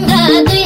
राधे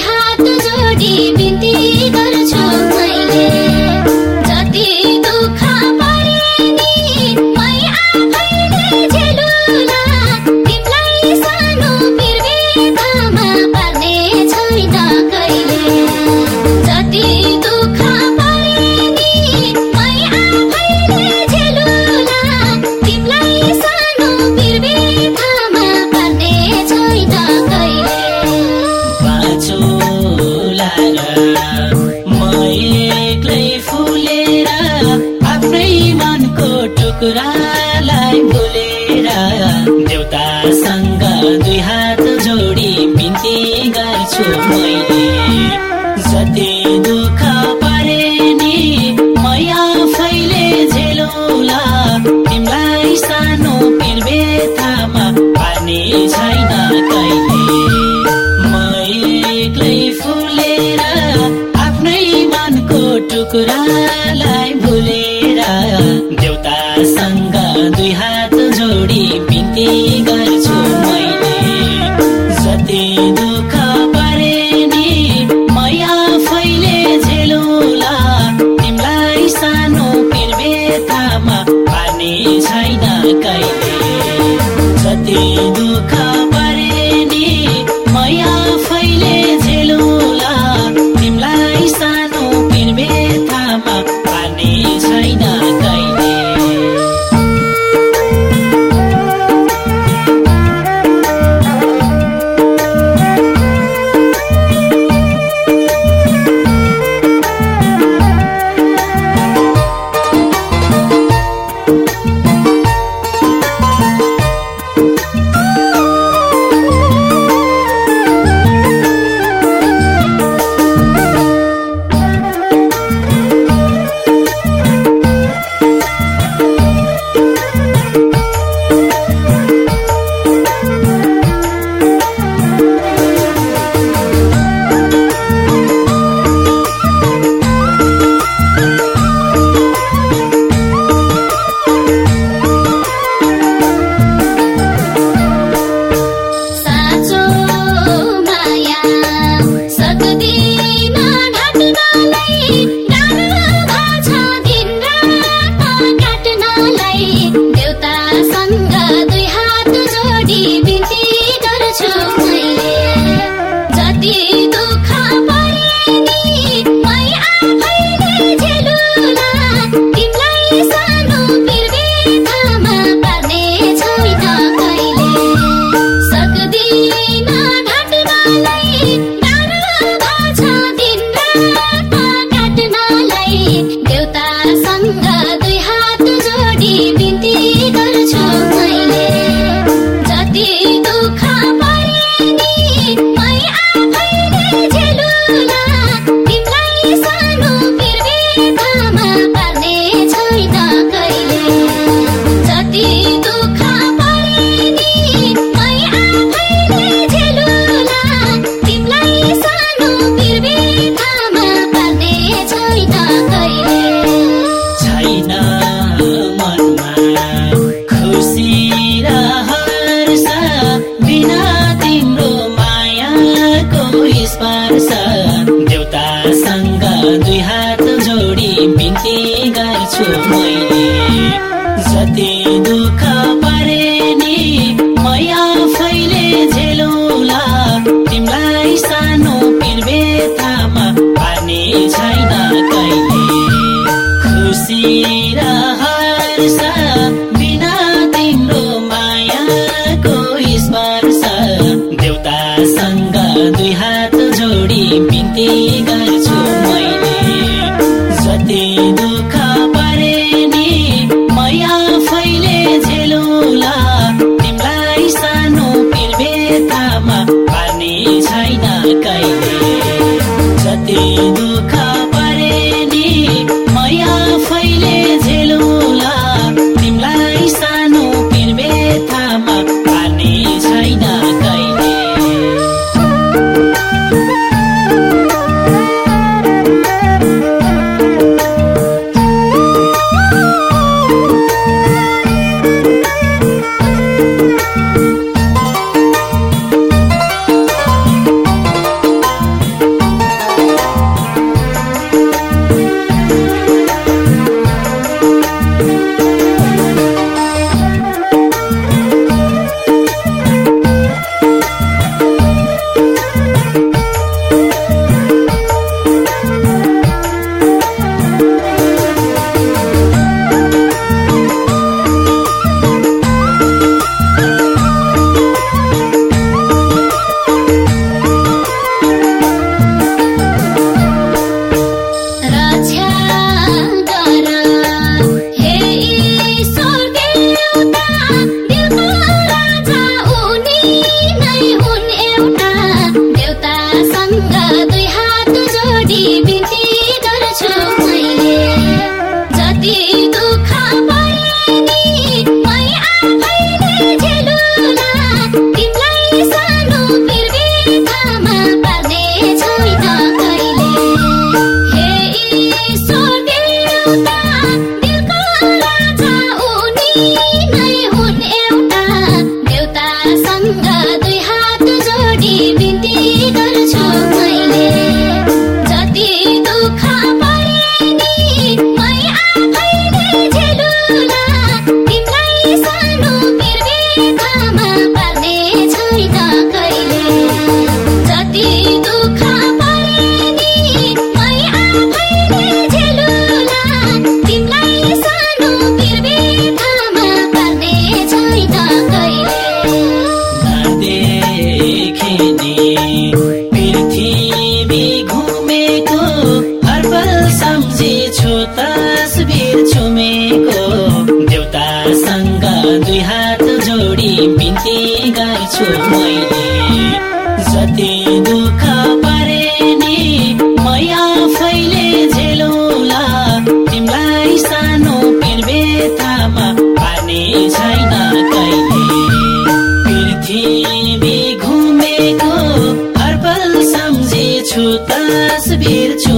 आफ्नै मनको टुक्रालाई बोलेर। देउतासँग दुई हात जोडी बिन्ती गर्छु ನುಡಿ दुई हात जोडी बिन्ती गर्छु मैले। जति दुःख परे नि म आफैले झेलौला। तिमीलाई सानो पिर्बेतामा पानी छैन कहिले। खुसी र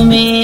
में